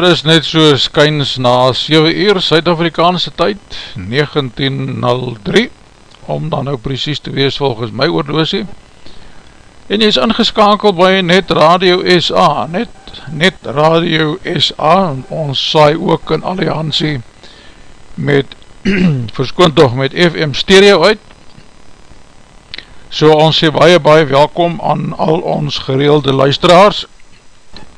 dit is net so skyns na 7 uur Suid-Afrikaanse tyd 1903 om dan nou precies te wees volgens my oorloosie en jy is ingeskakeld by Net Radio SA Net, Net Radio SA ons saai ook in alliantie met verskoon toch met FM stereo uit. So ons sê baie baie welkom aan al ons gereelde luisteraars.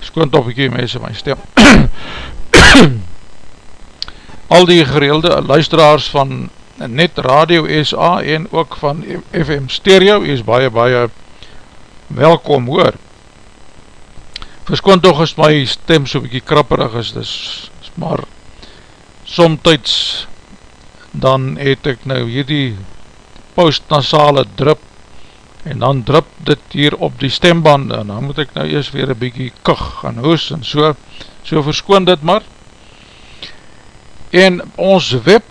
Skoon toch bykie mense my stem al die gereelde luisteraars van Net Radio SA en ook van FM Stereo is baie baie welkom hoor. Verskoon toch is my stem so bykie krapperig is dis is maar somtijds dan het ek nou hierdie postnasale drip en dan drup dit hier op die stemband en dan moet ek nou eers weer een bykie kug en hoes en so, so verskoon dit maar. En ons web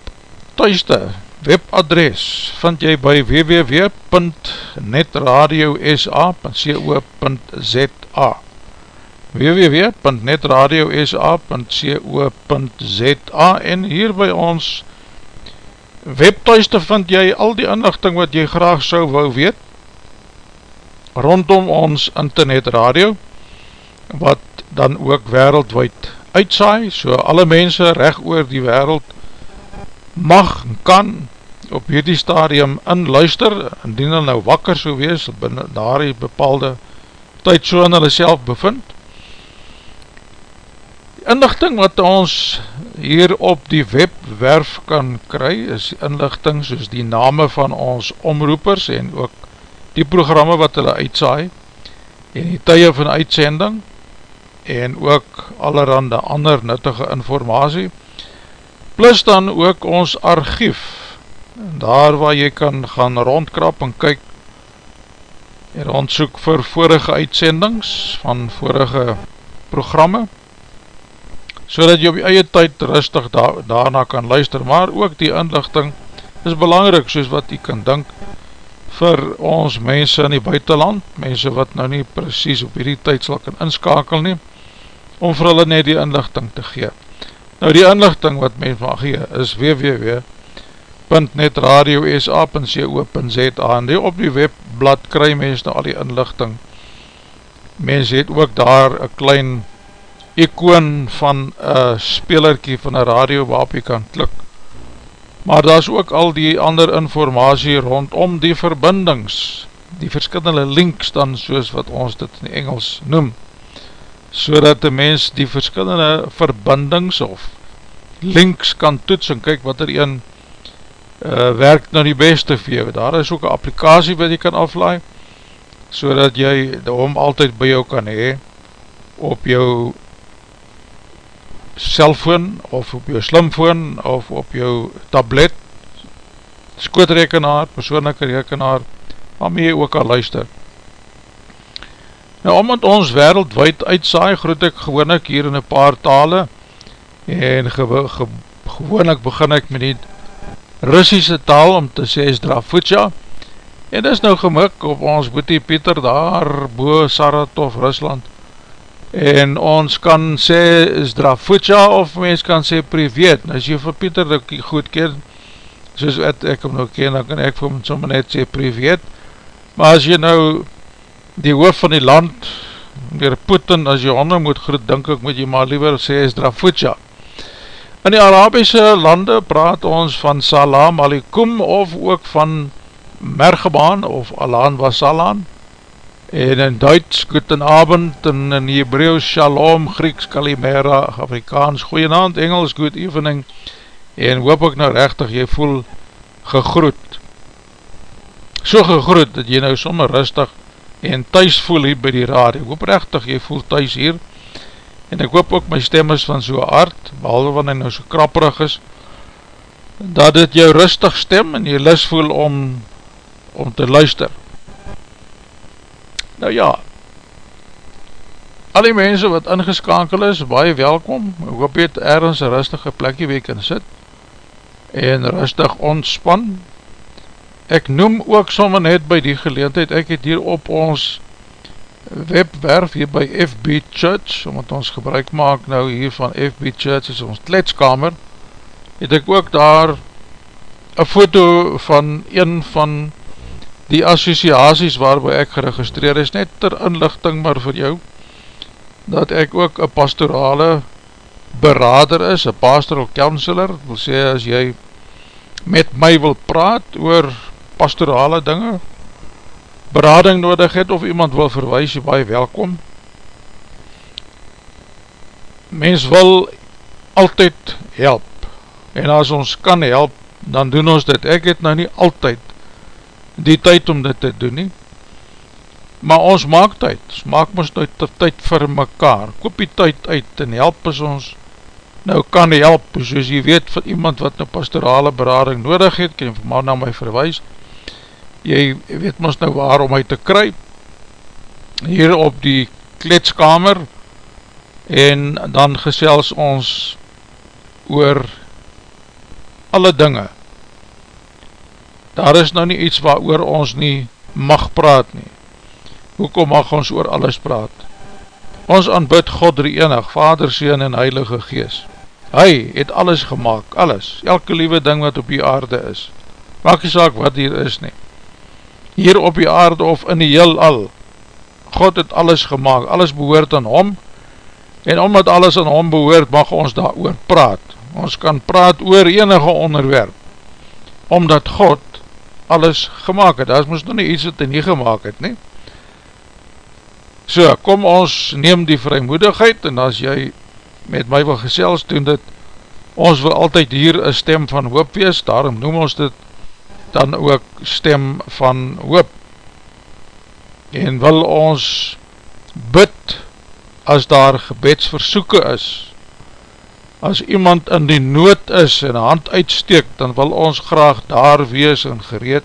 thuiste, webadres vind jy by www.netradiosa.co.za www.netradiosa.co.za en hier by ons webthuiste vind jy al die inlichting wat jy graag sou wou weet rondom ons internet radio wat dan ook wereldwijd uitsaai, so alle mense recht oor die wereld mag en kan op hierdie stadium inluister, indien hulle nou wakker so wees, binnen daar die bepaalde tyd so in hulle self bevind. Die inlichting wat ons hier op die webwerf kan kry, is inlichting soos die name van ons omroepers en ook die programme wat hulle uitsaai en die tye van uitsending en ook allerhande ander nuttige informatie plus dan ook ons archief daar waar jy kan gaan rondkrap en kyk en rondsoek vir vorige uitsendings van vorige programme so dat jy op jy eie tyd rustig da daarna kan luister. Maar ook die inlichting is belangrijk soos wat jy kan dink vir ons mense in die buitenland, mense wat nou nie precies op hierdie tyd sal kan inskakel nie, om vir hulle net die inlichting te gee. Nou die inlichting wat men van gee is www.netradiosa.co.za en die op die webblad kry mens nou al die inlichting. Mens het ook daar een klein icoon van een spelerkie van een radio waarop jy kan klik maar daar is ook al die ander informatie rondom die verbindings, die verskillende links dan soos wat ons dit in Engels noem, so dat die mens die verskillende verbindings of links kan toets en kyk wat er een uh, werk nou die beste vir jou. Daar is ook een applikatie wat jy kan aflaai, so dat jy hom altyd by jou kan hee op jou cellfoon of op jou slimfoon of op jou tablet skootrekenaar, persoonlijke rekenaar waarmee jy ook al luister nou omdat ons wereldwijd uitsaai groet ek gewoon ek hier in een paar tale en ge ge gewoon ek begin ek met die Russische taal om te sê Zdravutja. En dis nou gemik op ons boetie Pieter daar boe Saratov, Rusland. En ons kan sê Zdravutja of mens kan sê Privet, as jy vir Pieter dat goed ken, soos wat ek hom nou ken, dan kan ek vir hom sommer net sê Privet, maar as jy nou die hoof van die land, meneer Putin, as jy onder moet groet, denk ek moet jy maar liever sê Zdravutja. In die Arabische lande praat ons van Salam Alikum of ook van Mergebaan of Alan Wasalan, en in Duits Goedenavond en in Hebreeuws Shalom, Grieks Kalimera, Afrikaans Goeienavond, Engels Good Evening. En hoop ek nou rechtig jy voel gegroet. So gegroet dat jy nou sommer rustig en thuis voel hier by die radio, ek hoop rechtig jy voel thuis hier. En ek hoop ook my stem is van so aard, behalwe wanneer hy nou so krapperig is dat dit jou rustig stem en jy lis voel om om te luister. Nou ja, al die mense wat ingeskakel is, baie welkom, ek hoop jy het ergens een rustige plekje weer kan sit, en rustig ontspan. Ek noem ook sommer net by die geleentheid, ek het hier op ons webwerf hier by FB Church, omdat ons gebruik maak nou hier van FB Church, is ons kletskamer, het ek ook daar een foto van een van die associaties waarby ek geregistreer is, net ter inlichting maar vir jou, dat ek ook een pastorale berader is, een pastoral counselor, wil sê as jy met my wil praat oor pastorale dinge, berading nodig het, of iemand wil verwijs, jy baie welkom. Mens wil altyd help, en as ons kan help, dan doen ons dit, ek het nou nie altyd die tyd om dit te doen nie, maar ons maak tyd, ons maak ons nou tyd vir mekaar, koop die tyd uit en help as ons. Nou kan help, soos jy weet van iemand wat nou pastorale berading nodig het, kan jy my na my verwijs, jy weet ons nou waar om my te kry, hier op die kletskamer, en dan gesels ons oor alle dinge, daar is nou nie iets waar oor ons nie mag praat nie. Hoekom mag ons oor alles praat? Ons aanbid God drie enig, Vader, Seen en Heilige Gees. Hy het alles gemaakt, alles, elke liewe ding wat op die aarde is. Maak die saak wat hier is nie. Hier op die aarde of in die heel al, God het alles gemaakt, alles behoort aan hom, En omdat alles aan hom behoort, mag ons daar oor praat. Ons kan praat oor enige onderwerp, omdat God alles gemaakt het. Daar is moest nog nie iets wat hy nie gemaakt het, nie. So, kom ons neem die vrymoedigheid, en as jy met my wil gesels doen dit, ons wil altyd hier een stem van hoop wees, daarom noem ons dit dan ook stem van hoop. En wil ons bid as daar gebedsversoeken is, as iemand in die nood is en hand uitsteek, dan wil ons graag daar wees en gereed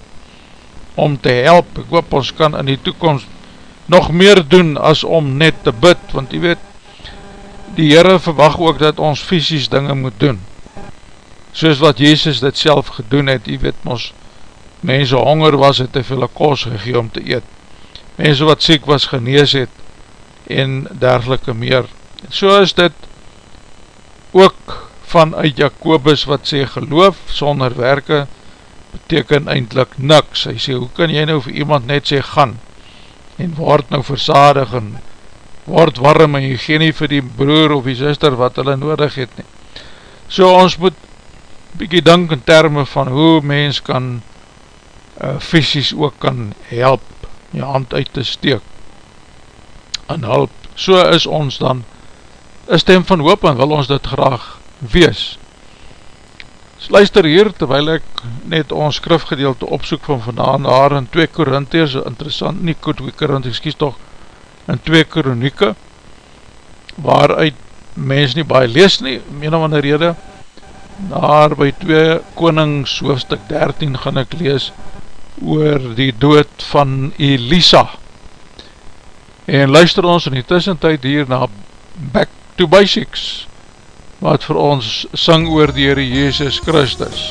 om te help. Ek hoop ons kan in die toekomst nog meer doen as om net te bid, want jy weet, die Heere verwag ook dat ons fysisk dinge moet doen. Soos wat Jezus dit self gedoen het, jy weet ons, mense honger was, het te veel kos gegee om te eet. Mense wat siek was, genees het, en dergelike meer. So is dit ook vanuit Jacobus wat sê geloof sonder werke beteken eindelijk niks. Hy sê hoe kan jy nou vir iemand net sê gaan en word nou versadig en word warm en jy gee nie vir die broer of die sister wat hulle nodig het nie. So ons moet bykie dink in termen van hoe mens kan uh, fysisk ook kan help jy hand uit te steek en hulp, so is ons dan een stem van hoop en wil ons dit graag wees. So luister hier, terwijl ek net ons skrifgedeelte opsoek van vandaan daar in 2 Korinties, interessant, nie 2 Korinties, kies toch in 2 Koronieke, waaruit mens nie baie lees nie, om aan die rede, daar by 2 Konings hoofdstuk 13 gaan ek lees oor die dood van Elisa, En luister ons in die tussentijd hier na Back to Basics, wat vir ons syng oor die Heere Jezus Christus.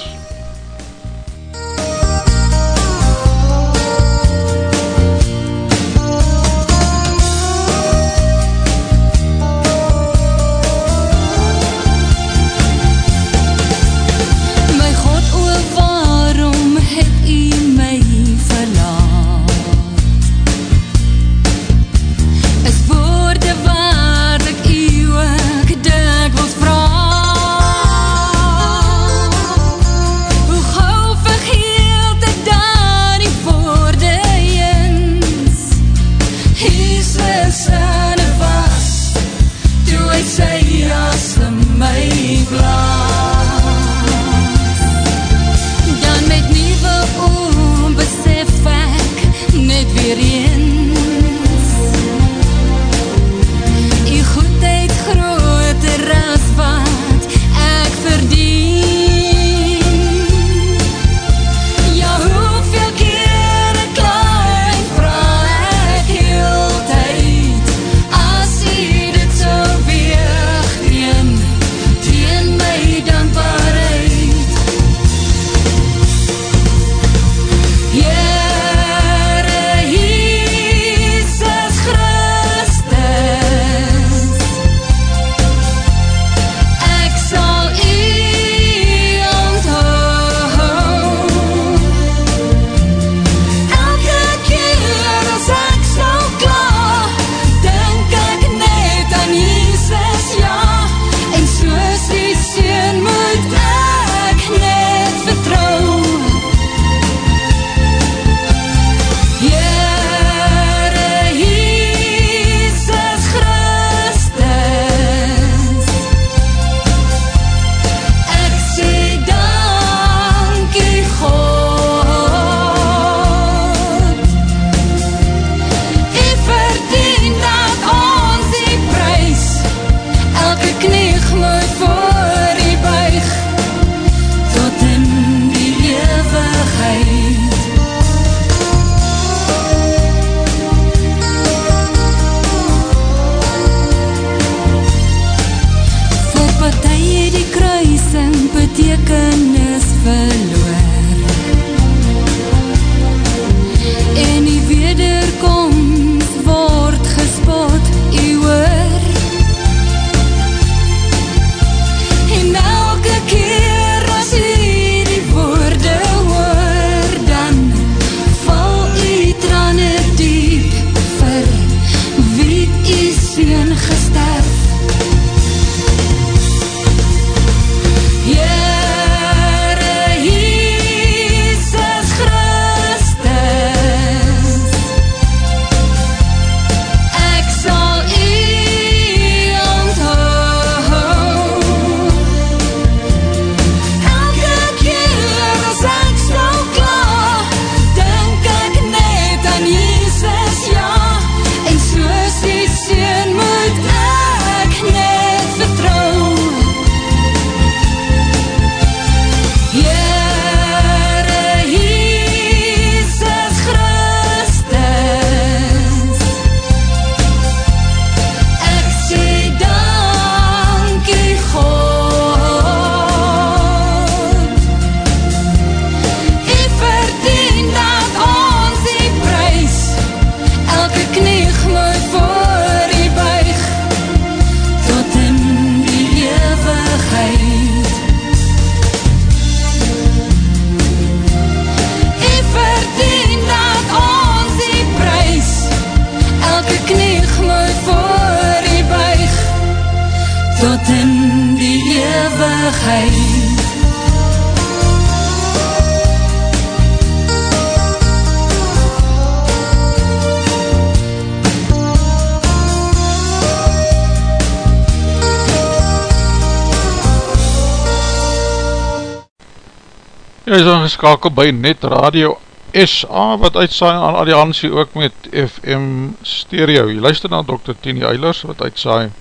Jy is aangeskakel by Net Radio SA wat uitsaai aan alliantie ook met FM Stereo. Jy luister na Dr. Tini Eilers wat uitsaai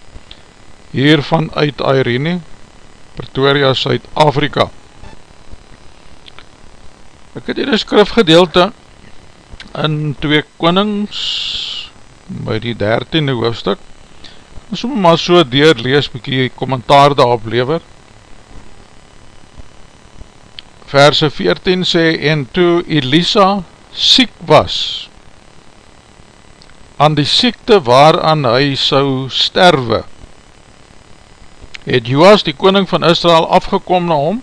hiervan uit Irene, Pretoria, Suid-Afrika. Ek het hier een skrifgedeelte in twee konings by die dertiende hoofdstuk. Ons moet maar so deur lees, mykie kommentaar daarop lever. Verse 14 sê, en toe Elisa siek was, aan die siekte waaraan hy sou sterwe, het Joas die koning van Israel afgekom na hom,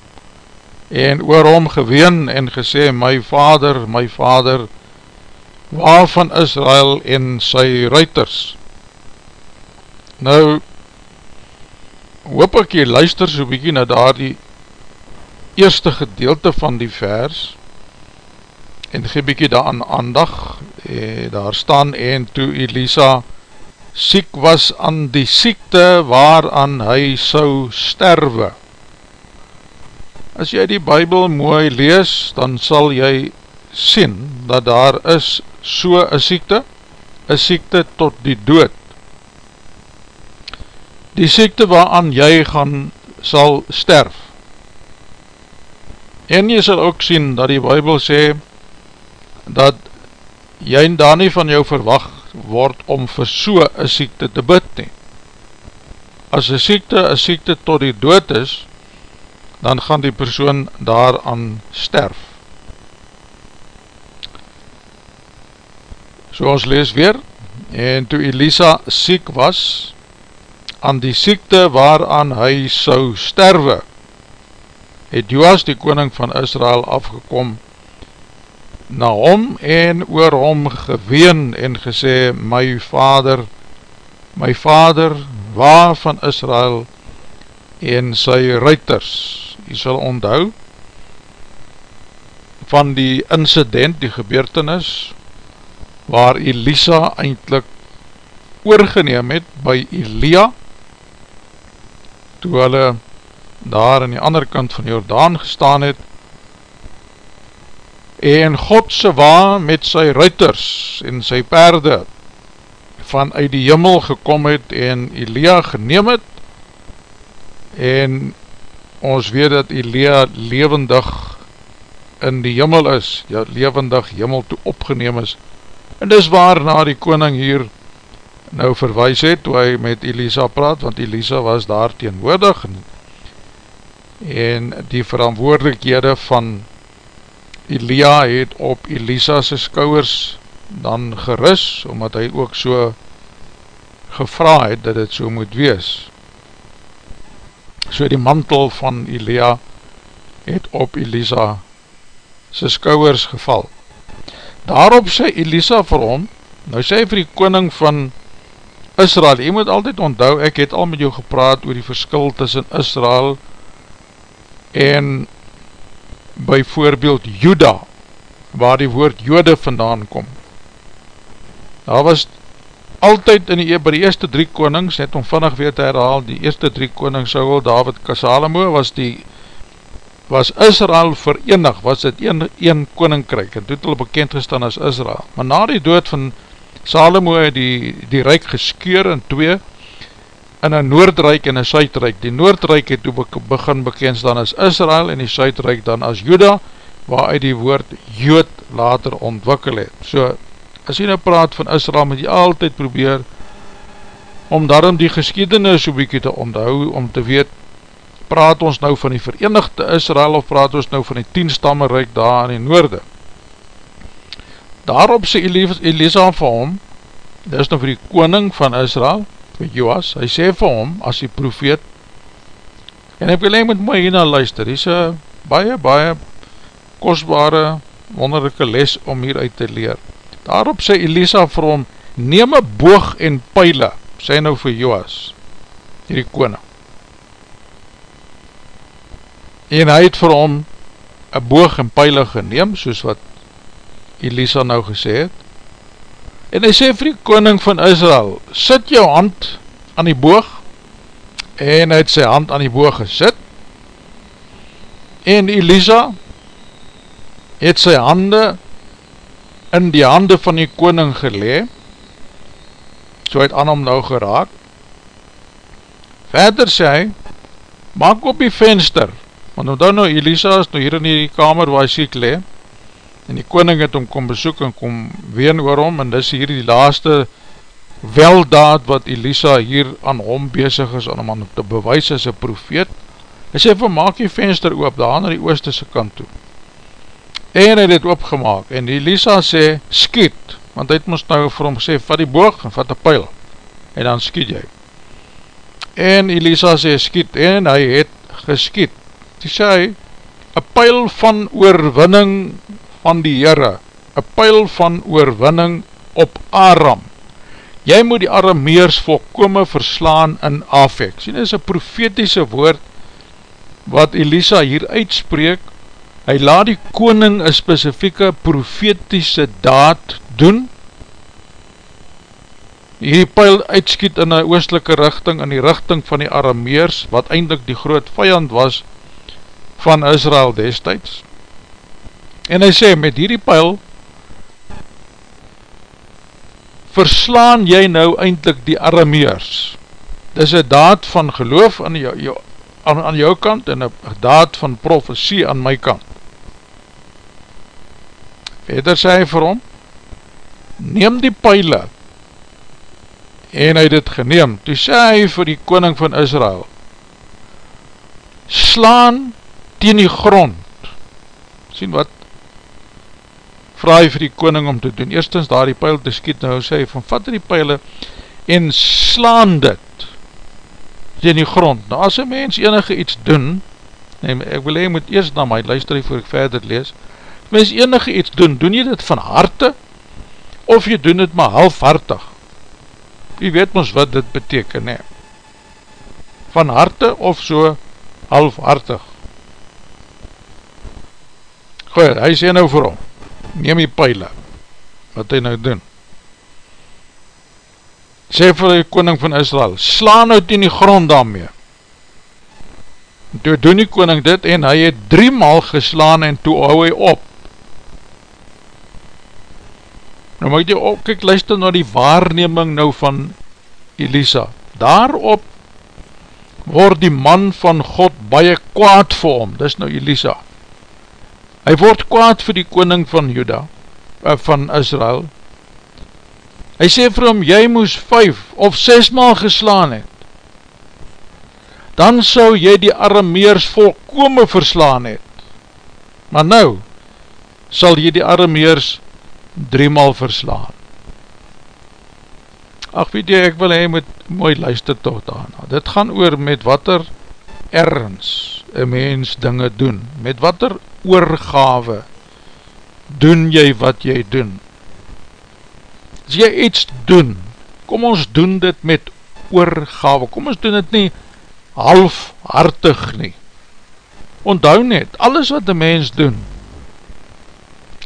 en oor hom geween en gesê, my vader, my vader, waar van Israel en sy ruiters. Nou, hoop ek jy luister so bykie na daar die eerste gedeelte van die vers en gee bykie daar aan aandag. Eh, daar staan en toe Elisa siek was aan die siekte waaraan hy sou sterwe. As jy die bybel mooi lees dan sal jy sien dat daar is so een siekte een siekte tot die dood. Die siekte waaraan jy gaan sal sterf En jy sal ook sien dat die Bijbel sê dat jy daar nie van jou verwacht word om vir so een siekte te bid nie. As een siekte een siekte tot die dood is, dan gaan die persoon daaraan sterf. So ons lees weer, en toe Elisa siek was, aan die siekte waaraan hy sou sterwe, het Joas die koning van Israel afgekom na hom en oor hom geween en gesê, my vader, my vader, waar van Israel en sy ruiters, jy sal onthou, van die incident, die gebeurtenis, waar Elisa eindelijk oorgeneem het by Elia, toe hulle daar aan die ander kant van Jordaan gestaan het en Godse waan met sy ruiters en sy perde vanuit die jimmel gekom het en Elia geneem het en ons weet dat Elia levendig in die jimmel is, ja levendig jimmel toe opgeneem is. En dis waar na die koning hier nou verwijs het toe hy met Elisa praat want Elisa was daar teenwoordig en en die verantwoordelikhede van Elia het op Elisa's skouwers dan geris, omdat hy ook so gevra het dat het so moet wees. So die mantel van Elia het op Elisa sy skouwers geval. Daarop sê Elisa vir hom, nou sê vir die koning van Israel, jy moet altyd onthou, ek het al met jou gepraat oor die verskil tussen Israel en en by voorbeeld Juda, waar die woord Jode vandaan kom. Daar was altyd in die, by die eerste drie konings, net om vinnig weer te herhaal, die eerste drie konings, Saul, David, Kasalomo, was die was Israel verenig, was dit een, een koninkryk, en toe het hulle bekend gestaan as Israel. Maar na die dood van Salomo het die, die rijk geskeur in twee, in een Noordrijk en een Suidrijk. Die Noordrijk het toe begin bekend dan as Israel en die Suidrijk dan as Juda, waaruit die woord Jood later ontwikkel het. So, as jy nou praat van Israel, moet jy altyd probeer om daarom die geschiedenis so bykie te onthou, om te weet, praat ons nou van die verenigde Israel of praat ons nou van die tienstamme rijk daar in die noorde. Daarop sê Elisa van hom, dit is nou vir die koning van Israel, vir Joas, hy sê vir hom, as die profeet, en ek wil hy moet mooi hierna luister, hy sê baie, baie kostbare, wonderlijke les om hier uit te leer. Daarop sê Elisa vir hom, neem een boog en pijle, sê nou vir Joas, hierdie koning. en hy het vir hom een boog en pijle geneem, soos wat Elisa nou gesê het, en hy sê vir die koning van Israel, sit jou hand aan die boog, en hy het sy hand aan die boog gesit, en Elisa het sy hande in die hande van die koning gelee, so het aan hom nou geraak, verder sê hy, maak op die venster, want omdat nou Elisa is nou hier in die kamer waar hy siek le, en die koning het hom kom besoek en kom ween hom, en dis hier die laaste weldaad wat Elisa hier aan hom bezig is, aan hom aan te bewys as een profeet, hy sê van maak die venster oop, daar na die oosterse kant toe, en hy het het opgemaak, en Elisa sê, skiet, want hy het ons nou vir hom gesê, vat die boog en vat die pijl, en dan skiet jy, en Elisa sê skiet en hy het geskiet. Die sê hy een pijl van oorwinning van die Heere een pijl van oorwinning op Aram. Jy moet die Arameers volkome verslaan in Afek. Sien is een profetiese woord wat Elisa hier uitspreek. Hy laat die koning een specifieke profetiese daad doen. Hierdie pijl uitskiet in die oostelike richting, in die richting van die Arameers, wat eindelijk die groot vijand was van Israel destijds. En hy sê, met hierdie pijl verslaan jy nou eindelijk die Arameers. Dit is een daad van geloof aan jou, jou, aan, aan jou kant en een daad van profesie aan my kant. Verder sê hy vir hom, neem die pijle, en hy het geneem, toe sê hy vir die koning van Israel, slaan teen die grond, sien wat, vraag vir die koning om te doen, eerstens daar die pijl te skiet, nou sê hy van vat die pijle, en slaan dit, teen die grond, nou as een mens enige iets doen, nee, ek wil hy moet eerst na my luister hy voor ek verder lees, mens enige iets doen, doen jy dit van harte, of jy doen dit maar halfhartig, Wie weet ons wat dit beteken, he. Van harte of so halfhartig. Goed, hy sê nou vir hom, neem die pijle, wat hy nou doen. Sê vir die koning van Israel, sla nou in die grond daarmee. En toe doen die koning dit en hy het drie maal geslaan en toe hou hy op. Nou moet jy ook, kyk, luister na die waarneming nou van Elisa. Daarop word die man van God baie kwaad vir hom, dis nou Elisa. Hy word kwaad vir die koning van Juda, eh, van Israel. Hy sê vir hom, jy moes vijf of ses maal geslaan het. Dan sou jy die Arameers volkome verslaan het. Maar nou, sal jy die Arameers driemaal verslaan. Ach weet jy, ek wil hy moet mooi luister toch daarna. Dit gaan oor met wat er ergens een mens dinge doen. Met wat er oorgave doen jy wat jy doen. As jy iets doen, kom ons doen dit met oorgave. Kom ons doen dit nie halfhartig nie. Onthou net, alles wat die mens doen,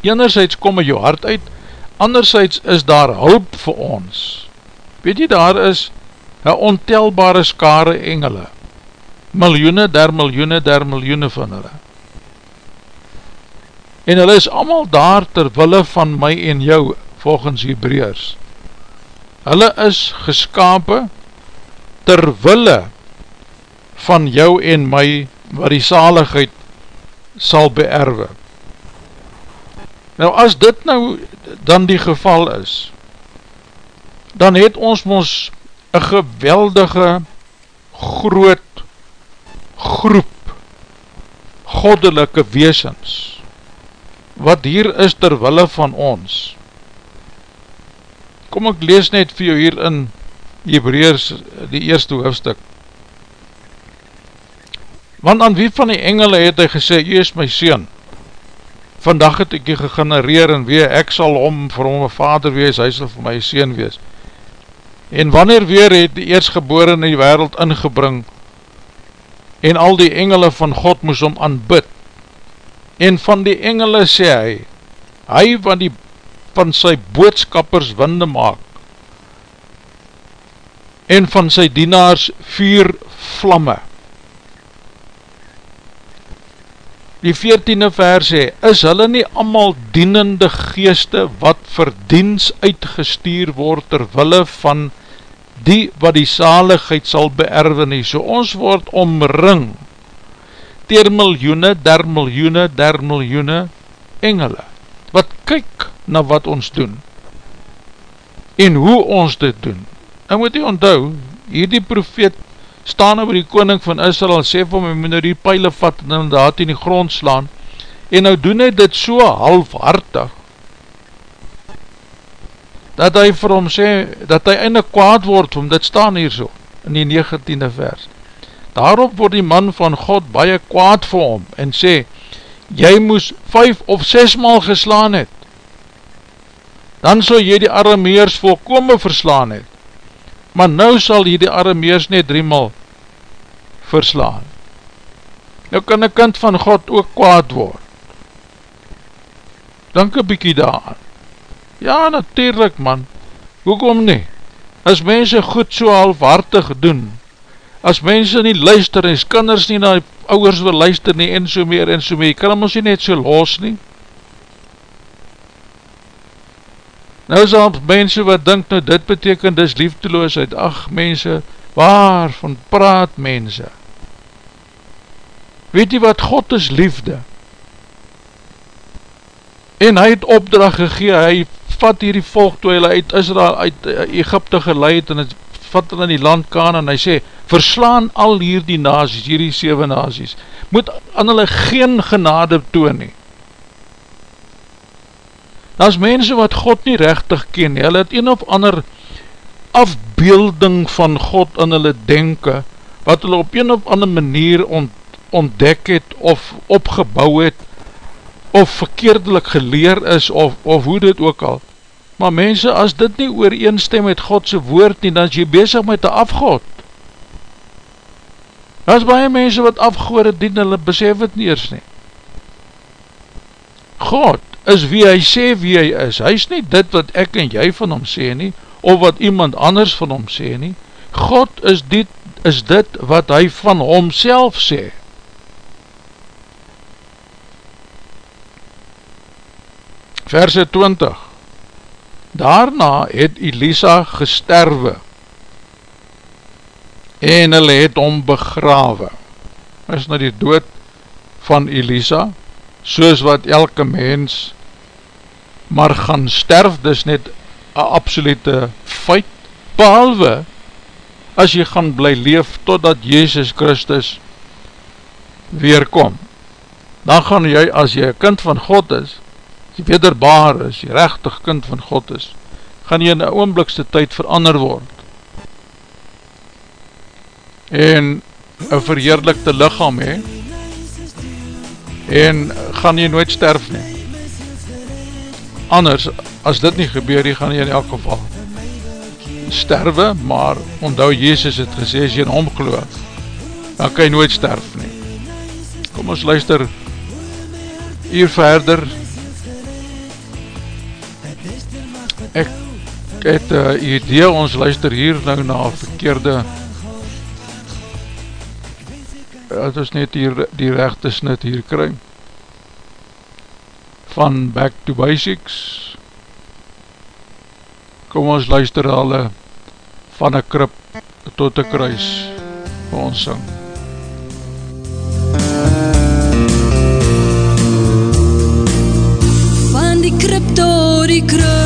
enerzijds kom in jou hart uit, anderzijds is daar hulp vir ons. Weet jy, daar is een ontelbare skare engele, miljoene der miljoene der miljoene van hulle. En hulle is allemaal daar terwille van my en jou, volgens Hebreërs. Hulle is geskapen terwille van jou en my, wat die zaligheid sal beerwe. Nou as dit nou dan die geval is, dan het ons ons een geweldige groot groep goddelike weesens wat hier is terwille van ons. Kom ek lees net vir jou hier in Hebreërs die eerste hoofdstuk. Want aan wie van die engele het hy gesê, jy is my seun, vandag het ek jy gegenereer en weer, ek sal om vir hom een vader wees, hy sal vir my sien wees. En wanneer weer het die eerstgebore in die wereld ingebring, en al die engele van God moes om aanbid. En van die engele sê hy, hy van die van sy boodskappers winde maak, en van sy dienaars vier vlamme. Die veertiende vers sê, is hulle nie allemaal dienende geeste wat vir diens uitgestuur word terwille van die wat die zaligheid sal beerwe nie. So ons word omring ter miljoene, der miljoene, der miljoene engele wat kyk na wat ons doen en hoe ons dit doen. En moet jy onthou, hierdie profeet staan over die koning van Israel, sê vir my, moet nou die pijle vat en dan daar in die grond slaan, en nou doen hy dit so halfhartig, dat hy vir hom sê, dat hy eindelijk kwaad word, om dit staan hier so, in die 19e vers. Daarop word die man van God baie kwaad vir hom, en sê, jy moes vijf of ses maal geslaan het, dan sal jy die Arameers volkome verslaan het, maar nou sal jy die Arameers net driemaal verslaan. Nou kan een kind van God ook kwaad word. Dank een bykie daar. Ja, natuurlijk man. Hoekom nie? As mense goed so halfhartig doen, as mense nie luister, as kinders nie na die ouders wil luister nie, en so meer, en so meer, kan ons nie net so los nie? Nou is al mense wat dink, nou dit beteken dis liefdeloosheid, ach mense, waarvan praat mense? Weet jy wat, God is liefde. En hy het opdracht gegeen, hy vat hierdie volk toe hy uit Israel, uit Egypte geleid, en het vat hulle in die land kan, en hy sê, verslaan al hierdie nazies, hierdie 7 nazies, moet aan hulle geen genade toon nie. Daar is mense wat God nie rechtig ken, hulle het een of ander afbeelding van God in hulle denken, wat hulle op een of ander manier ont, ontdek het, of opgebouw het, of verkeerdelik geleer is, of, of hoe dit ook al. Maar mense, as dit nie ooreenstem met Godse woord nie, dan is jy bezig met die afgod. Daar is baie mense wat afgoorde dien, hulle besef het nie eers nie. God is wie hy sê wie hy is. Hy is nie dit wat ek en jy van hom sê nie, of wat iemand anders van hom sê nie. God is dit, is dit wat hy van homself sê. Verse 20 Daarna het Elisa gesterwe en hulle het om begrawe. Is nou die dood van Elisa, soos wat elke mens maar gaan sterf, dis net een absolute feit, behalwe as jy gaan bly leef totdat Jezus Christus weerkom. Dan gaan jy, as jy een kind van God is, as jy wederbaar is, jy rechtig kind van God is, gaan jy in die oomblikste tyd verander word. En een verheerlikte lichaam hee, en gaan jy nooit sterf nie. Anders, as dit nie gebeur, jy gaan jy in elk geval sterwe, maar onthou Jezus het gesê, as jy in hom geloof, dan kan jy nooit sterf nie. Kom ons luister hier verder. Ek het uh, idee, ons luister hier nou na verkeerde het is net hier die rechte snit hier kry. Van Back to Basics. Kom ons luister alle van een krip tot een kruis vir ons sing. Van die krip tot die kruis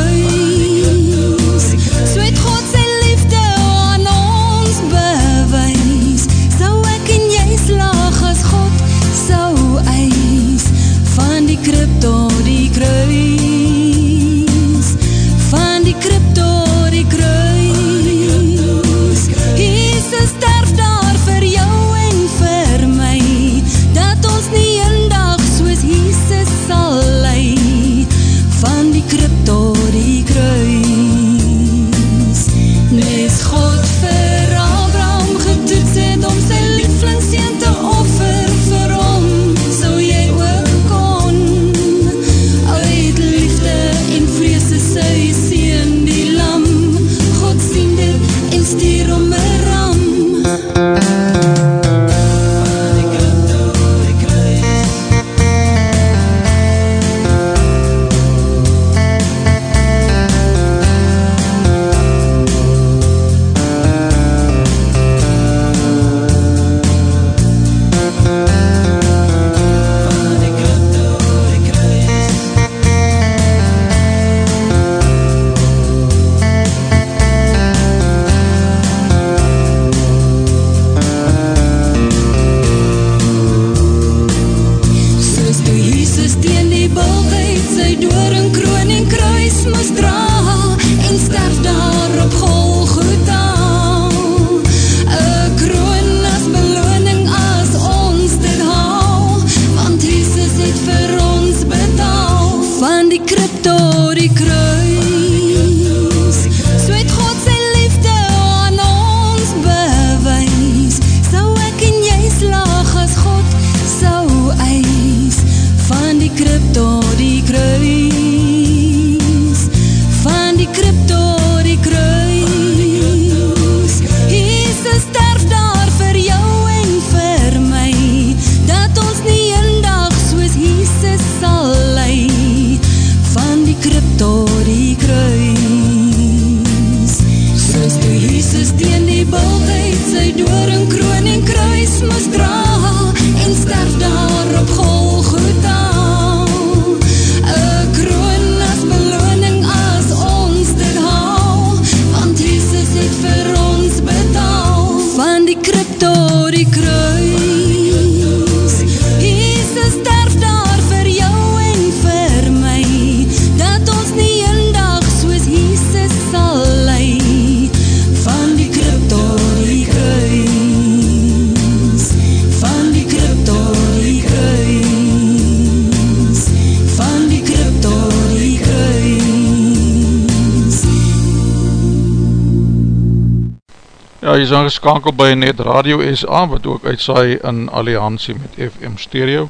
Ja, jy is aangeskakel by Net Radio SA, wat ook uitsaai in alliantie met FM Stereo.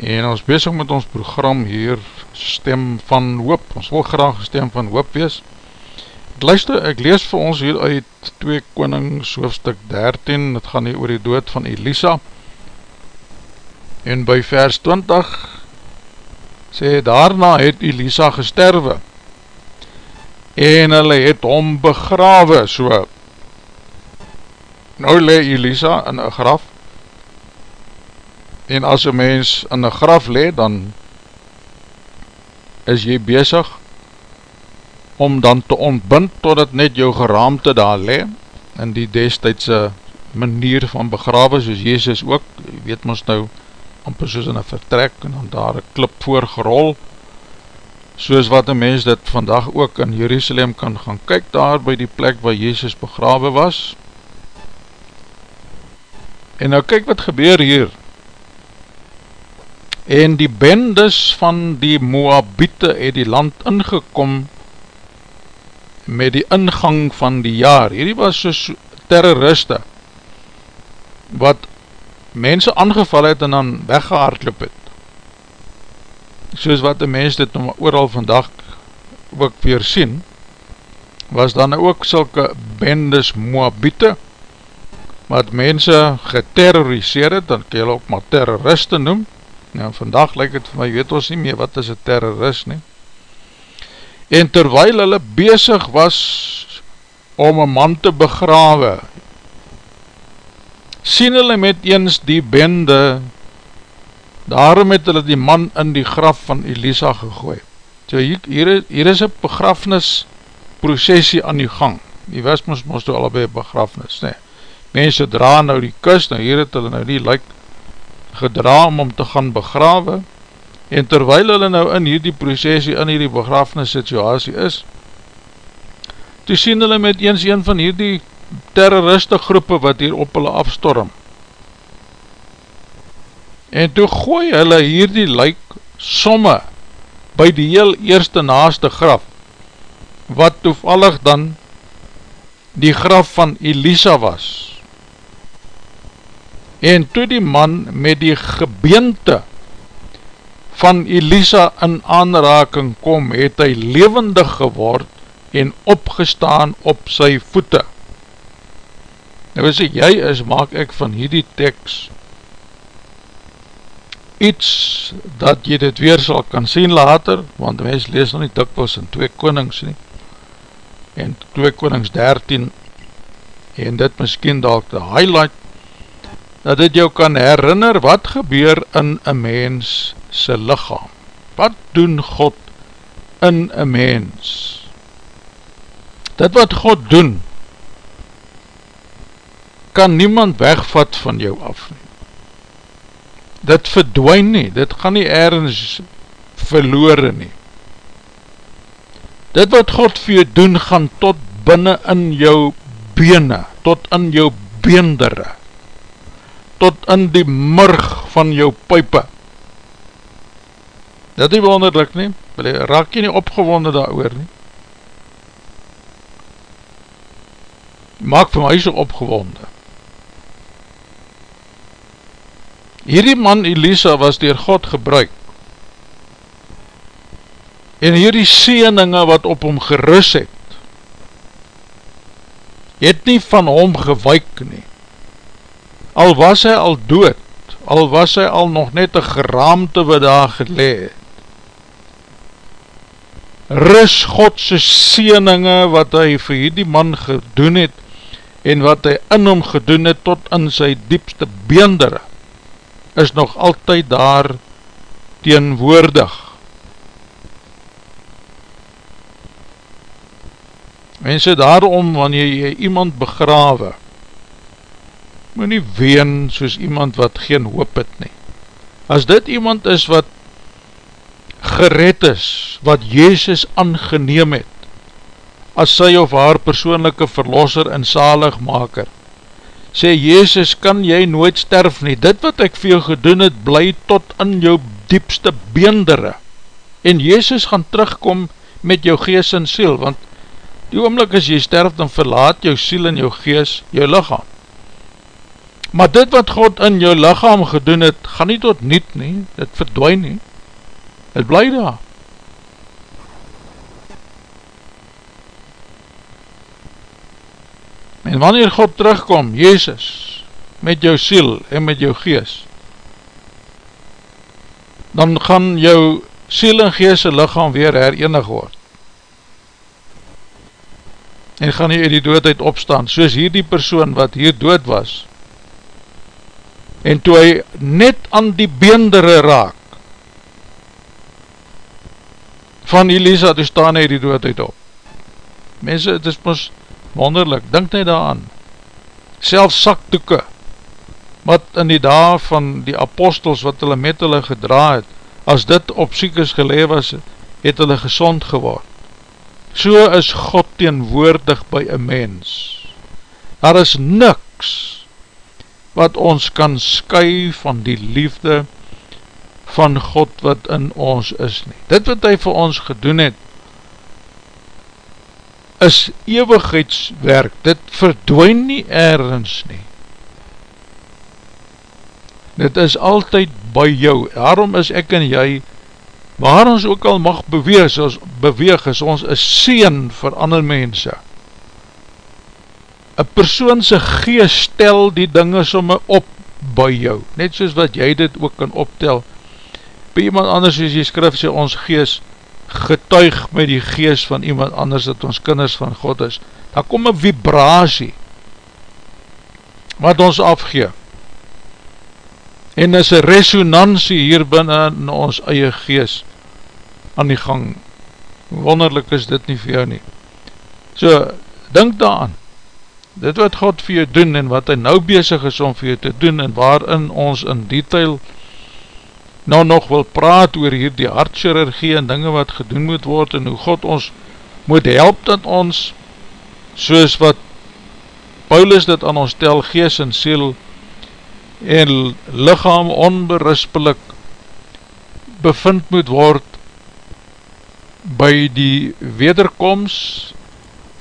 En ons bezig met ons program hier, Stem van Hoop. Ons wil graag Stem van Hoop wees. Ek luister, ek lees vir ons hier uit 2 Konings hoofstuk 13, het gaan hier oor die dood van Elisa. En by vers 20 sê, daarna het Elisa gesterwe. En hulle het hom begrawe, so Nou le Elisa in een graf. En as een mens in een graf le Dan is jy bezig Om dan te ontbind Totdat net jou geraamte daar le In die destijdse manier van begrawe Soos Jezus ook Jy weet ons nou amper soos in een vertrek En dan daar een klip voor gerol Soos wat een mens dit vandag ook in Jerusalem kan gaan kyk Daar by die plek waar Jezus begrawe was En nou kyk wat gebeur hier. En die bendes van die Moabite het die land ingekom met die ingang van die jaar. Hierdie was soos terroriste wat mense aangeval het en dan weggehaardloop het. Soos wat die mens dit nou ooral vandag ook weer sien, was dan ook sulke bendes Moabite wat mense geterroriseer het, dan kan jy ook maar terroriste noem, nou vandag lyk het vir my, weet ons nie meer wat is een terrorist nie, en terwijl hulle bezig was om een man te begrawe, sien hulle met eens die bende, daarom het hulle die man in die graf van Elisa gegooi, so hier, hier, hier is een begrafnis processie aan die gang, die was moest toe allebei begrafnis, nee, mense dra nou die kus, nou hier het hulle nou die lyk gedra om om te gaan begrawe, en terwijl hulle nou in hierdie procesie, in hierdie begrafnis situasie is, toe sien hulle met eens een van hierdie terroriste groepe wat hier op hulle afstorm, en toe gooi hulle hierdie lyk somme by die heel eerste naaste graf, wat toevallig dan die graf van Elisa was, en toe die man met die gebeente van Elisa in aanraking kom, het hy levendig geword en opgestaan op sy voete. Nou as ek jy is, maak ek van hierdie tekst iets dat jy dit weer sal kan sien later, want die mens lees nog nie dikwels in 2 konings nie, en 2 konings 13, en dit miskien dalk de highlight dat dit jou kan herinner wat gebeur in een mens sy lichaam. Wat doen God in een mens? Dit wat God doen, kan niemand wegvat van jou af nie. Dit verdwijn nie, dit gaan nie ergens verloore nie. Dit wat God vir jou doen, gaan tot binnen in jou bene, tot in jou beendere tot in die murg van jou pype. Dit is wonderlik nie, raak jy nie opgewonde daar oor nie? Maak vir my so opgewonde. Hierdie man Elisa was dier God gebruik en hierdie sieninge wat op hom gerus het het nie van hom gewijk nie al was hy al dood al was hy al nog net een geraamte wat daar geleed rus Godse sieninge wat hy vir hierdie man gedoen het en wat hy in hom gedoen het tot in sy diepste beendere is nog altyd daar teenwoordig. Mense daarom wanneer jy iemand begrawe moet nie ween soos iemand wat geen hoop het nie. As dit iemand is wat gered is wat Jezus aangeneem het as sy of haar persoonlijke verlosser en zaligmaker sê Jezus kan jy nooit sterf nie? Dit wat ek vir jou gedoen het bly tot in jou diepste beendere. En Jezus gaan terugkom met jou gees en siel want Die oomlik as jy sterf, dan verlaat jou siel en jou gees jou lichaam. Maar dit wat God in jou lichaam gedoen het, gaan nie tot niet nie, dit verdwijn nie, het bly daar. En wanneer God terugkom, Jezus, met jou siel en met jou gees, dan gaan jou siel en gees en lichaam weer herenig word en gaan hier die doodheid opstaan, soos hier die persoon wat hier dood was, en toe hy net aan die beendere raak, van Elisa, toe staan hy die doodheid op. Mense, het is ons wonderlik, denk nie daaraan, selfs sakdoeke, wat in die dag van die apostels, wat hulle met hulle gedra het, as dit op siekes geleef was, het hulle gezond geword. So is God teenwoordig by een mens. Daar is niks wat ons kan sky van die liefde van God wat in ons is nie. Dit wat hy vir ons gedoen het, is eeuwigheidswerk, dit verdwijn nie ergens nie. Dit is altyd by jou, daarom is ek en jy waar ons ook al mag beweeg, ons beweeg is ons een seen vir ander mense. Een persoonse geest stel die dinge somme op by jou, net soos wat jy dit ook kan optel. By iemand anders as jy skrif sê ons geest getuig met die geest van iemand anders dat ons kinders van God is. Daar kom een vibrasie wat ons afgeef en is een resonantie hier binnen in ons eie geest aan die gang. Wonderlik is dit nie vir jou nie. So, denk daaraan, dit wat God vir jou doen en wat hy nou bezig is om vir jou te doen en waarin ons in detail nou nog wil praat oor hier die hartchirurgie en dinge wat gedoen moet word en hoe God ons moet help dat ons soos wat Paulus dit aan ons tel gees en siel en lichaam onberispelik bevind moet word by die wederkomst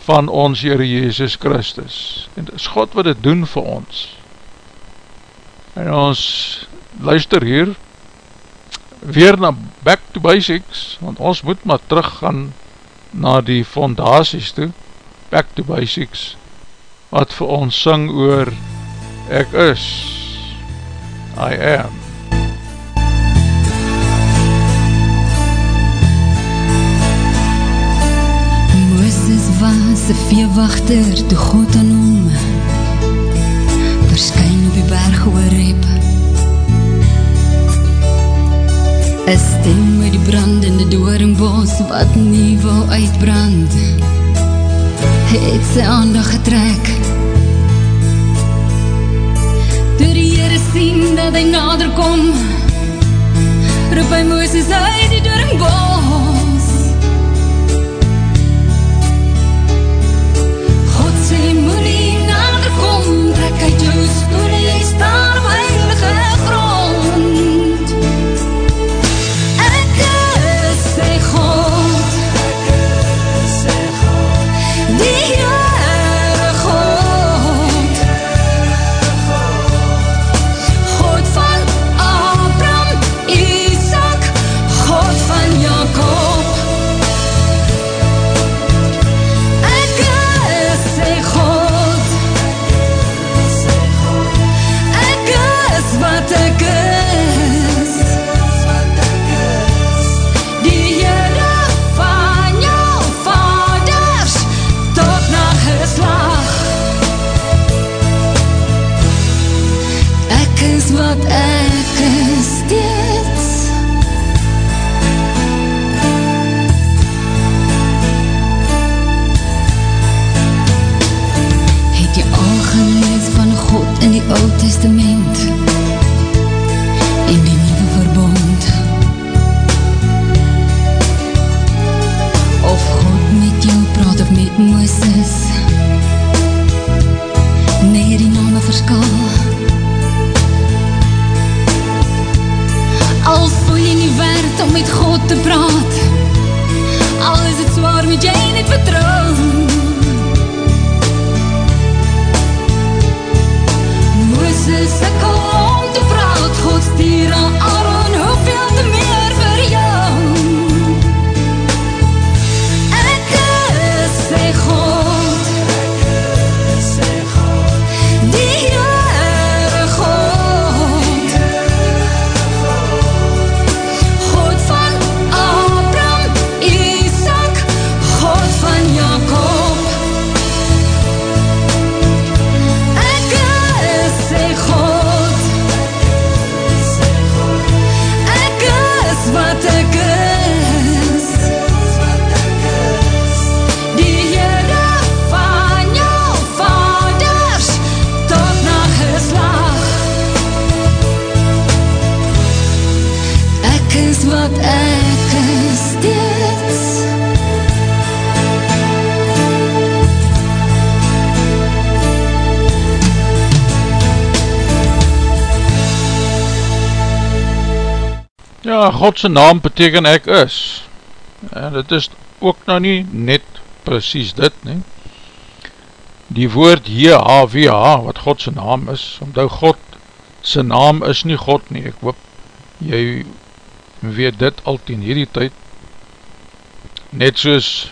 van ons Heere Jezus Christus. En dit is God wat dit doen vir ons. En ons luister hier weer na Back to Basics, want ons moet maar terug gaan na die fondaties toe, Back to Basics, wat vir ons syng oor Ek is, I am. Een veewachter toe God aan hom verskyn op die berg oorreep een stem met die brandende dooringbos wat nie wil uitbrand. Het sy aandag getrek. Door die Heere sien dat hy nader kom roep hy Mooses uit die dooringbos Trek jou skoene, jy staan Godse naam beteken ek is. En dit is ook nou nie net precies dit, nie. Die woord JHWH, wat Godse naam is, omdat God sy naam is nie God nie, ek hoop, jy weet dit al ten hierdie tyd, net soos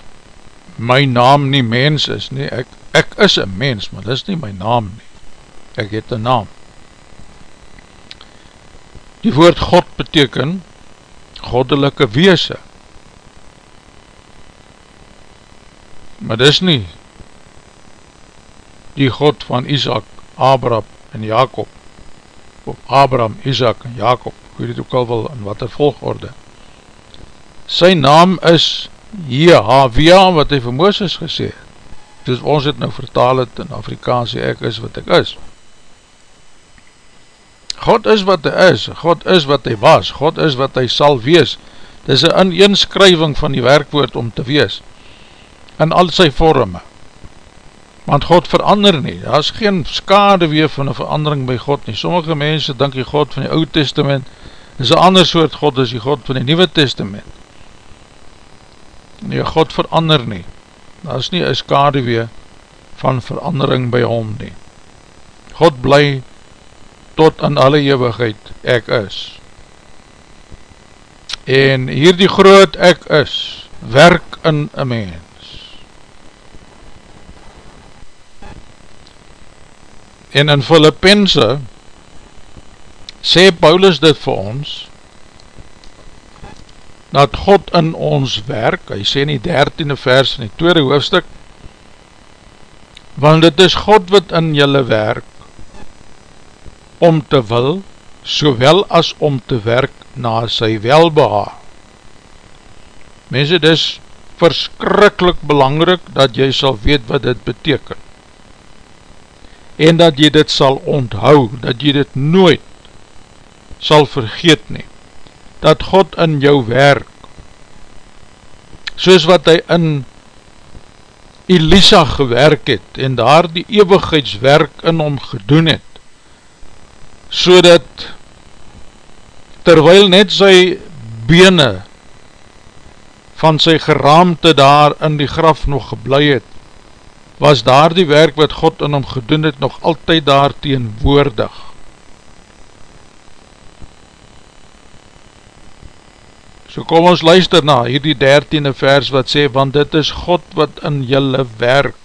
my naam nie mens is nie, ek, ek is een mens, maar dit is nie my naam nie, ek het een naam. Die woord God beteken goddelike weese. Maar dis nie die God van Isaac, Abraham en Jacob, of Abraham, Isaac en Jacob, hoe dit ook al wil, in wat er volgorde. Sy naam is Jehavia, wat hy vir Mooses gesê het. Dus ons het nou vertaal het in Afrikaans, ek is wat ek is. God is wat hy is, God is wat hy was, God is wat hy sal wees. Dit is een ineenskrywing van die werkwoord om te wees, in al sy vorme. Want God verander nie, daar is geen skade weer van een verandering by God nie. Sommige mense denk die God van die Oud Testament, is een ander soort God as die God van die Nieuwe Testament. Nee, God verander nie, daar is nie een skade weer van verandering by hom nie. God bly tot in alle eeuwigheid ek is. En hier die groot ek is, werk in een mens. En in Filippense sê Paulus dit vir ons, dat God in ons werk, hy sê in die dertiende vers in die tweede hoofdstuk, want dit is God wat in julle werk, om te wil, sowel as om te werk na sy welbeha. Mense, dit is verskrikkelijk belangrik dat jy sal weet wat dit beteken. En dat jy dit sal onthou, dat jy dit nooit sal vergeet nie. Dat God in jou werk, soos wat hy in Elisa gewerk het, en daar die eeuwigheidswerk in hom gedoen het, so dat terwyl net sy bene van sy geraamte daar in die graf nog geblei het, was daar die werk wat God in hom gedoen het nog altyd daar teenwoordig. So kom ons luister na hierdie dertiende vers wat sê, want dit is God wat in julle werk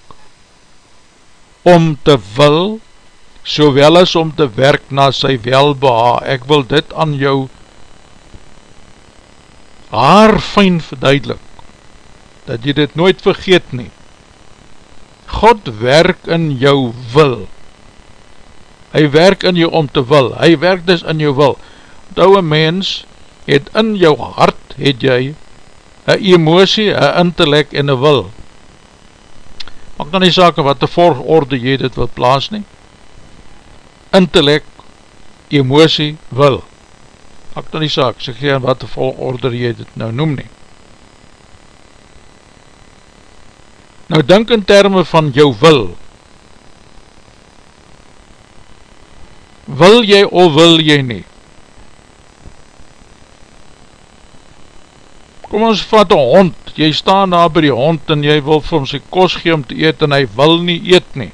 om te wil, sowel as om te werk na sy welbeha, ek wil dit aan jou haar fijn verduidelik, dat jy dit nooit vergeet nie. God werk in jou wil, hy werk in jou om te wil, hy werk dus in jou wil, douwe mens het in jou hart, het jy, een emosie, een intellect en een wil, maak dan die sake wat die volgorde jy dit wil plaas nie, intellect, emosie, wil. Ek dan die saak, sê geen wat die volgorde jy dit nou noem nie. Nou denk in termen van jou wil. Wil jy of wil jy nie? Kom ons vat een hond, jy staan daar by die hond en jy wil vir hom sy kos gee om te eet en hy wil nie eet nie.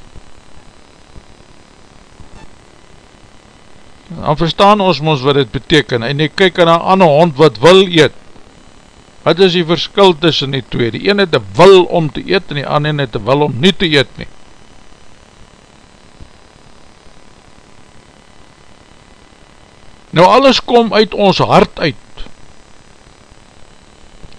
Dan verstaan ons ons wat dit beteken en jy kyk aan een ander hond wat wil eet. Wat is die verskil tussen die twee? Die ene het een wil om te eet en die ander het een wil om nie te eet nie. Nou alles kom uit ons hart uit.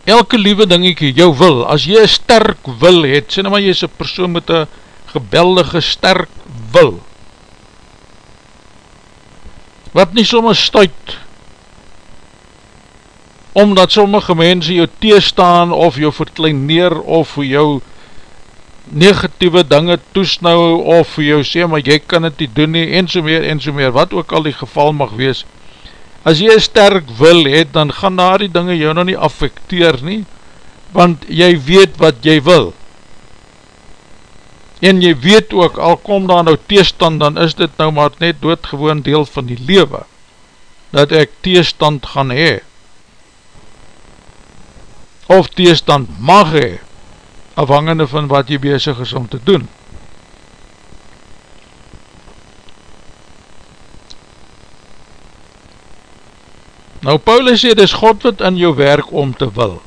Elke liewe dingiekie, jou wil, as jy een sterk wil het, sê nou maar jy is een persoon met een gebeldige sterk wil, wat nie soms stuit, omdat sommige mense jou teestaan, of jou verkleineer, of vir jou negatieve dinge toesnou, of vir jou sê, maar jy kan het nie doen nie, en so meer, en so meer, wat ook al die geval mag wees, as jy sterk wil het, dan gaan daar die dinge jou nou nie affecteer nie, want jy weet wat jy wil. En jy weet ook, al kom daar nou teestand, dan is dit nou maar net doodgewoon deel van die lewe, dat ek teestand gaan hee, of teestand mag hee, afhangende van wat jy bezig is om te doen. Nou Paulus sê, dis God wat in jou werk om te wil.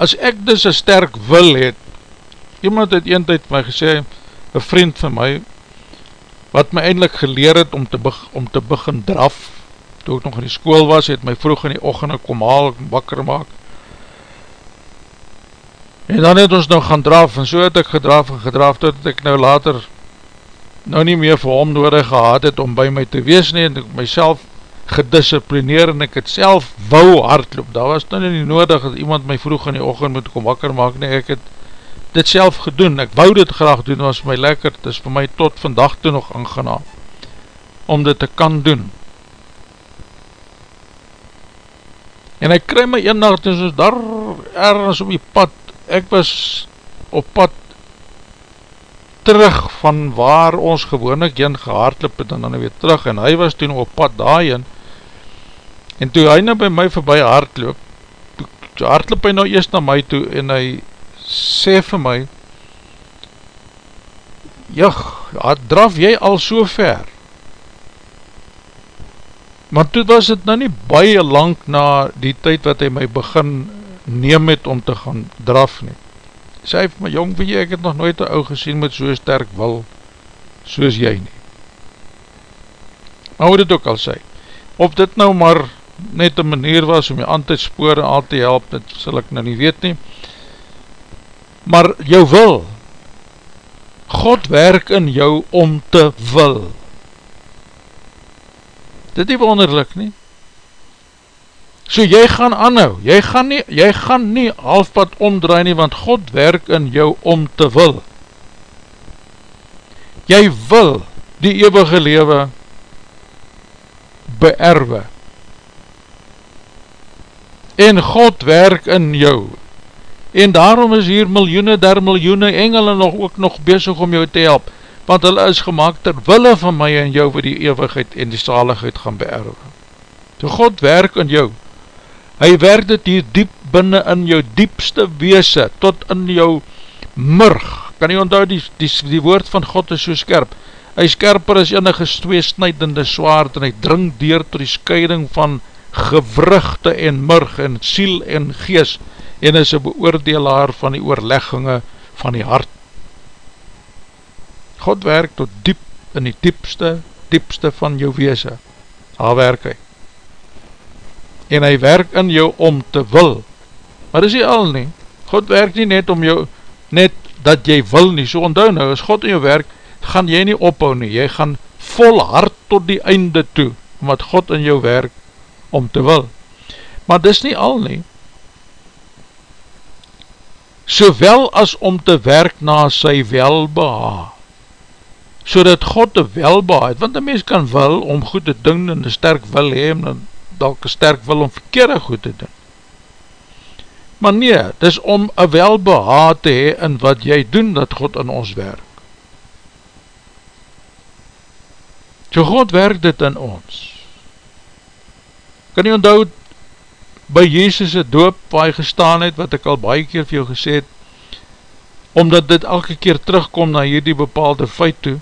As ek dus een sterk wil het, iemand het een tijd my gesê, een vriend van my, wat my eindelijk geleer het om te, beg, om te begin draf, toe ek nog in die school was, het my vroeg in die ochende kom haal, wakker maak, en dan het ons nou gaan draf, en so het ek gedraf en gedraf, tot ek nou later, nou nie meer vir hom nodig gehad het, om by my te wees nie, en ek myself gedisciplineer en ek het self wou hardloop, daar was nou nie nodig dat iemand my vroeg in die ochend moet kom wakker maak nie, ek het dit self gedoen, ek wou dit graag doen, was my lekker, het is vir my tot vandag toe nog aangenaam, om dit te kan doen. En ek kry my een nacht, en soos daar ergens op die pad, ek was op pad terug van waar ons gewoonlik jyn gehaardloop het en dan weer terug. En hy was toen op pad daarin En toe hy nou by my voorbij hardloop, toe hardloop hy nou eerst na my toe en hy sê vir my, Jug, draf jy al so ver? Maar toe was het nou nie baie lang na die tyd wat hy my begin neem het om te gaan draf nie. Sê hy vir my, jong, weet jy, ek het nog nooit een ou gesien met so sterk wil, soos jy nie. Maar hoe dit ook al sê, of dit nou maar net een manier was om jy aan te spoor en aan te help, dit sal ek nou nie weet nie. Maar jou wil, God werk in jou om te wil. Dit nie wonderlik nie. So jy gaan anhou, jy gaan nie, jy gaan nie halfpad omdraai nie, want God werk in jou om te wil. Jy wil die eeuwige lewe beerwe en God werk in jou. En daarom is hier miljoene der miljoene engele nog ook nog bezig om jou te help, want hulle is gemaakt ter wille van my en jou vir die eeuwigheid en die saligheid gaan beerwe. So God werk in jou. Hy werk dit hier diep binnen in jou diepste weese, tot in jou murg. Kan jy onthou, die, die, die woord van God is so skerp. Hy skerper is enige twee snijdende zwaard en hy dring deur tot die scheiding van gewrugte en murg en siel en gees en is een beoordelaar van die oorlegginge van die hart. God werk tot diep in die diepste, diepste van jou weese. Daar werk hy. En hy werk in jou om te wil. Maar is hy al nie. God werk nie net om jou, net dat jy wil nie. So onthou nou, as God in jou werk, gaan jy nie ophou nie. Jy gaan vol hart tot die einde toe, omdat God in jou werk om te wil. Maar dis nie al nie. Sowel as om te werk na sy welbeha, so dat God te welbeha het, want die mens kan wil om goed te doen en een sterk wil heen, en dalk een sterk wil om verkeerde goed te doen. Maar nee, dis om een welbeha te hee in wat jy doen, dat God in ons werk. So God werk dit in ons kan nie onthou by Jezus' doop waar hy gestaan het, wat ek al baie keer vir jou gesê het, omdat dit elke keer terugkom na hierdie bepaalde feit toe,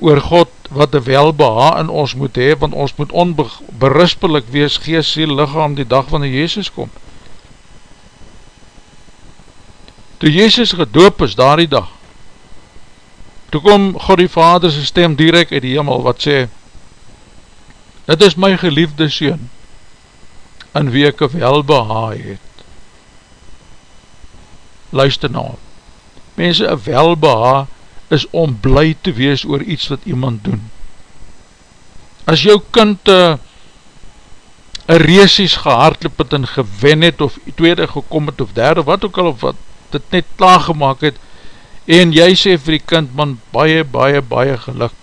oor God wat een welbeha in ons moet hee, want ons moet onberispelik wees, geest, siel, lichaam, die dag wanneer Jezus kom. Toe Jezus gedoop is, daar die dag, toe kom God die Vader sy stem direct uit die hemel, wat sê, dit is my geliefde Seen, in wie ek welbeha het. Luister nou, mense, een welbeha is om bly te wees oor iets wat iemand doen. As jou kind uh, een reesies gehardloop het en gewen het, of tweede gekom het, of derde, wat ook al, of wat dit net klaargemaak het, en jy sê vir die kind, man, baie, baie, baie geluk.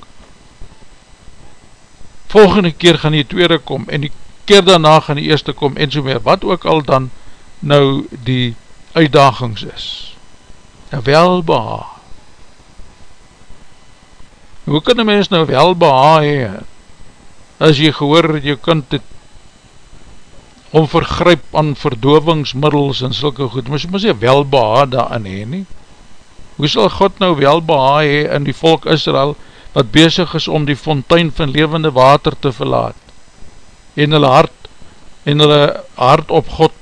Volgende keer gaan die tweede kom, en die keer daarna gaan die eerste kom, en so meer, wat ook al dan nou die uitdagings is. En welbehaag Hoe kan die mens nou wel behaal hee, as jy gehoor dat jou kind het om vergryp aan verdovingsmiddels en sulke goed, maar jy moet sê wel behaal daarin hee nie. Hoe sal God nou wel behaal hee in die volk Israel, wat bezig is om die fontein van levende water te verlaat, en hulle hart, en hulle hart op God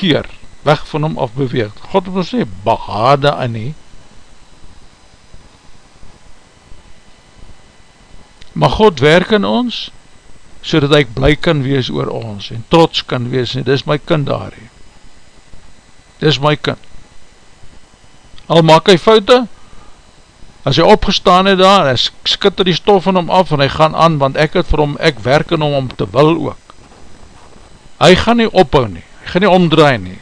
keer, weg van hom afbeweeg. God moet sê, behaal daarin hee, Maar God werk in ons, so dat hy bly kan wees oor ons, en trots kan wees, en dis my kind daar, he. dis my kind. Al maak hy foute, as hy opgestaan het daar, hy skitter die stof van hom af, en hy gaan aan, want ek het vir hom, ek werk in hom om te wil ook. Hy gaan nie ophou nie, hy gaan nie omdraai nie.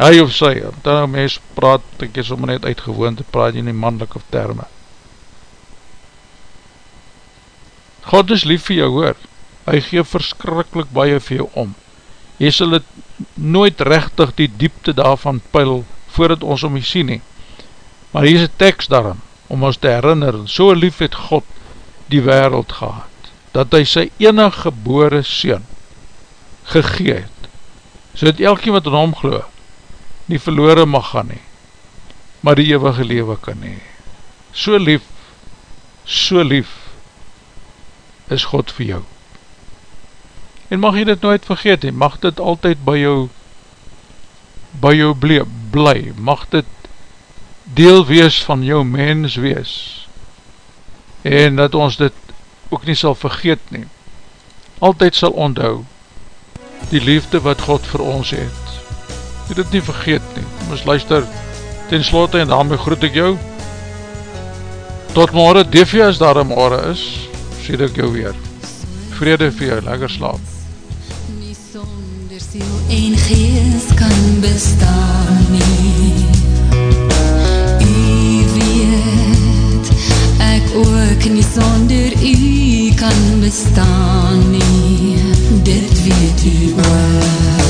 Hy of sy, dan nou mens praat, ek is om net uitgewoond, praat jy nie mannelijk of termen. God is lief vir jou hoor, hy geef verskrikkelijk baie vir jou om, jy sal het nooit rechtig die diepte daarvan pil, voordat ons om jy sien nie, maar hier is een tekst daarin, om ons te herinner, so lief het God die wereld gehad, dat hy sy enig gebore sien, gegee het, so dat elkie wat in hom glo, nie verloren mag gaan nie, maar die eeuwige lewe kan nie, so lief, so lief, is God vir jou. En mag jy dit nooit vergeet, en mag dit altyd by jou by jou bly, bly, mag dit deel wees van jou mens wees, en dat ons dit ook nie sal vergeet nie, altyd sal onthou die liefde wat God vir ons het, jy dit nie vergeet nie, ons luister ten slotte en daarmee groet ek jou, tot morgen, Devie as daar een morgen is, sê ek jou weer. Vrede vir jou, lekker slaap. Nie sonder siel en gees kan bestaan nie. Ook nie sonder u kan bestaan nie. Dit weet u ook.